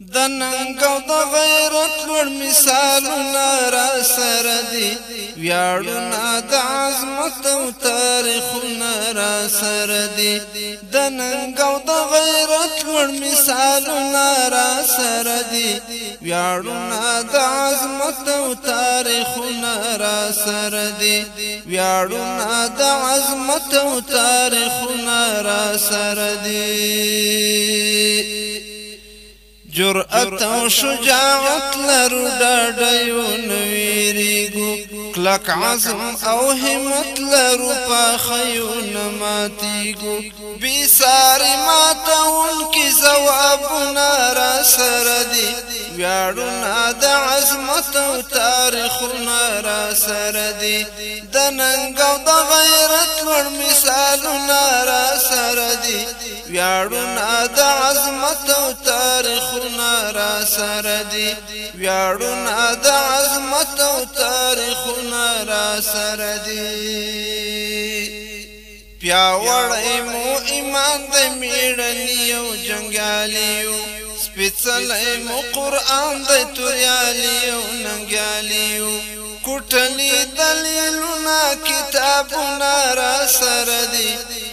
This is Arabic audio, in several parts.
د ننګ او د غیرت لوړ مثالونه را سره دي. ویاړونه د عظمت او تاریخونه را سره دي. د ننګ او د غیرت لوړ مثالونه را سره دي. ویاړونه د عظمت او تاریخونه را سره دي. ویاړونه د عظمت او تاریخونه را سره دي جرأت او شجاعت لرو ډاډیو نویریګو کلک عزم او همت لرو پاخیو نماتیګو بی ساری ماتون کی زوابنا را سره دی ویاړونه د عظمت أو تاریخونه را سره دي د ننګ أو د غیرت ور مثالونه را سره دي ویاړونه د عظمت أو تاریخونه را سره دي ویاړونه د عظمت أو تاریخونه را سره دي پیاوړی مو ایمان د میړنیو جنگالیو سپیڅلی مو قرآن د توریالیو ننګالیو کوټلی دلیلونه کتابونه را سره دي.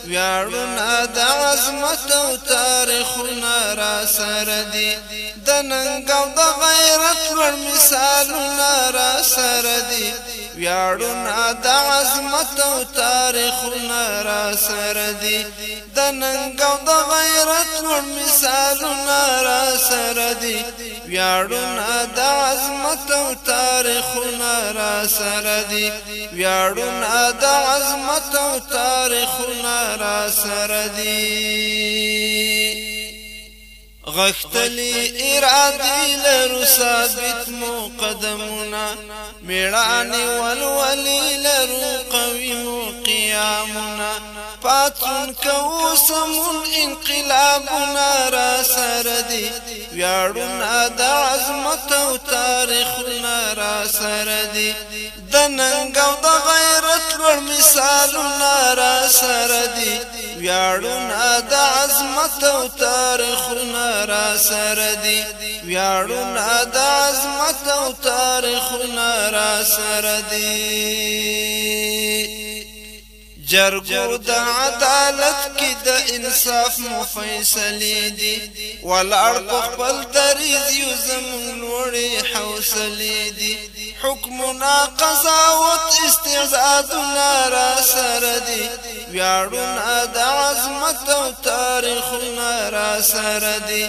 ویاړونه د عظمت او تاریخونه را سره دي. د ننګ او د غیرت ور مثالونه را سره دي ویاړونه د عظمت أو تاریخونه را سره دي د ننګ أو د غیرت ور مثالونه را سره دي ویاړونه د عظمت أو تاریخونه را سره دي ویاړونه د عظمت أو تاریخونه را سره غختلی ارادی لرو ثابت مو قدمنا میړانی ولولی لرو قوی مو قیامنا پاتون کو سمون انقلابنا را سردی ویاړونا د عظمت أو تاریخنا را سردی د ننګ د غیرت را سردی ویاړونا د عظمت أو تاریخنا را سره دي ویاړونه د عظمت أو تاریخونه را سره دي جرګو د عدالت کې د انصاف مو فیصلې دي. خپل دریز یو زمون لوړې حوصلې دي. حکمنا قضاوت استعزادنا را سره دي ویاړونه د عظمت أو تاریخونه را سره دي.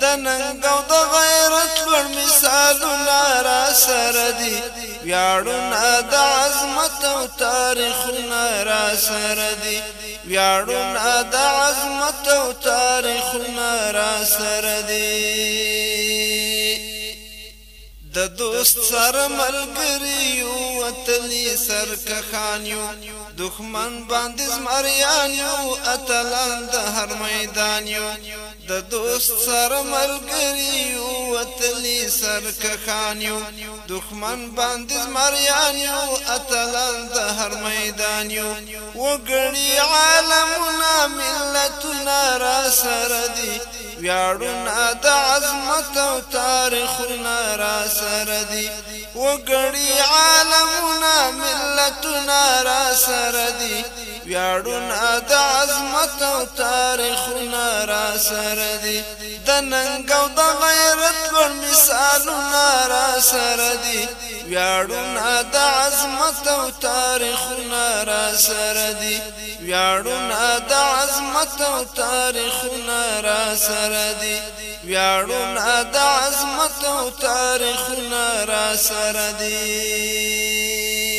د ننګ أو د غیرت لوړ مثالونه را سره دي. ویاړونه د عظمت أو تاریخونه را سره دي. ویاړونه د عظمت أو تاریخونه را سره دي. د دوست سره ملګریو وتلی سر کخانیو دښمن باندې زمریان یو اتلان د هر میدان یو. د دوست سره ملګریو وتلی سر کخانیو دښمن باندې زمریان یو اتلان د هر میدان یو. وګړي عالمنا ملتنا را سره دي ویاړونه د عظمت أو تاریخونه را سره دي وګړي عالمونه ملتونه را سره دي ویاړونه د عظمت او تاریخونه را سره دي د ننګ او د غیرت ور مثالونه را سره دي ویاړونه د عظمت او تاریخونه را سره دي ویاړونه د عظمت او تاریخونه را سره دي ویاړونه د عظمت او تاریخونه را سره دي